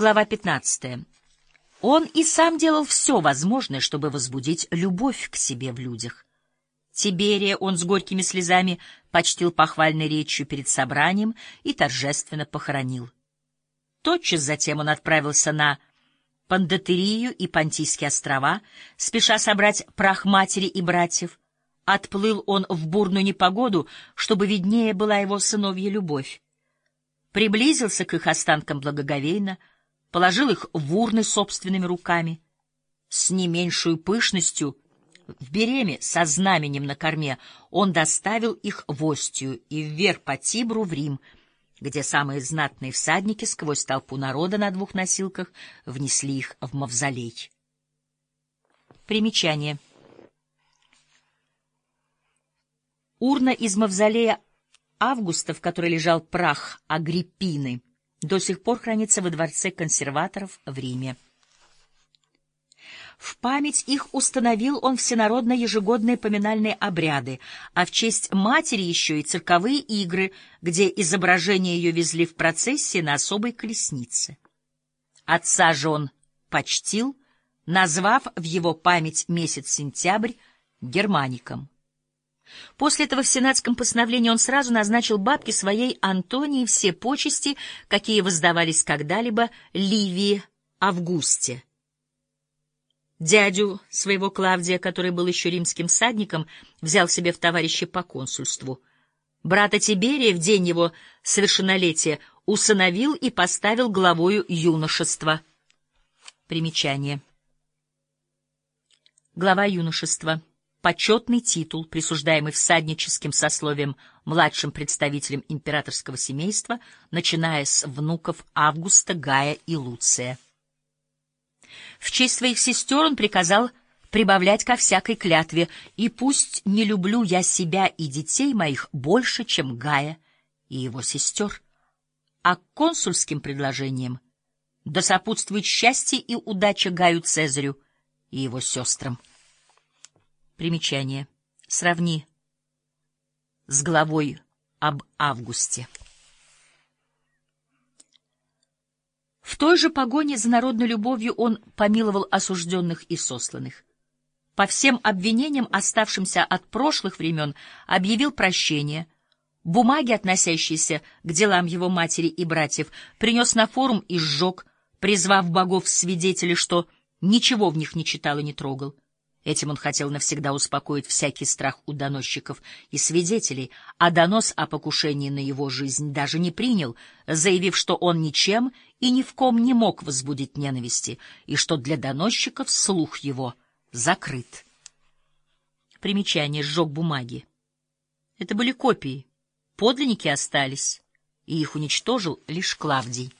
Глава 15. Он и сам делал все возможное, чтобы возбудить любовь к себе в людях. Тиберия он с горькими слезами почтил похвальной речью перед собранием и торжественно похоронил. Тотчас затем он отправился на Пандатерию и Понтийские острова, спеша собрать прах матери и братьев. Отплыл он в бурную непогоду, чтобы виднее была его сыновья любовь. Приблизился к их останкам благоговейно, положил их в урны собственными руками. С не меньшую пышностью — в береме со знаменем на корме он доставил их в Остию и вверх по Тибру в Рим, где самые знатные всадники сквозь толпу народа на двух носилках внесли их в мавзолей. Примечание. Урна из мавзолея Августа, в которой лежал прах Агриппины, до сих пор хранится во дворце консерваторов в Риме. В память их установил он всенародно ежегодные поминальные обряды, а в честь матери еще и цирковые игры, где изображение ее везли в процессии на особой колеснице. Отца же он почтил, назвав в его память месяц сентябрь Германиком. После этого в сенатском постановлении он сразу назначил бабке своей Антонии все почести, какие воздавались когда-либо Ливии Августе — Дядю своего Клавдия, который был еще римским всадником, взял себе в товарищи по консульству. Брата Тиберия в день его совершеннолетия усыновил и поставил главою юношества. Примечание. Глава юношества. Почетный титул, присуждаемый всадническим сословием младшим представителям императорского семейства, начиная с внуков Августа, Гая и Луция. В честь своих сестер он приказал прибавлять ко всякой клятве, и пусть не люблю я себя и детей моих больше, чем Гая и его сестер. А консульским предложениям да сопутствует счастье и удача Гаю Цезарю и его сестрам. Примечание. Сравни с главой об Августе. В той же погоне за народной любовью он помиловал осужденных и сосланных. По всем обвинениям, оставшимся от прошлых времен, объявил прощение. Бумаги, относящиеся к делам его матери и братьев, принес на форум и сжег, призвав богов свидетелей, что ничего в них не читал и не трогал. Этим он хотел навсегда успокоить всякий страх у доносчиков и свидетелей, а донос о покушении на его жизнь даже не принял, заявив, что он ничем и ни в ком не мог возбудить ненависти, и что для доносчиков слух его закрыт. Примечание сжег бумаги. Это были копии, подлинники остались, и их уничтожил лишь Клавдий.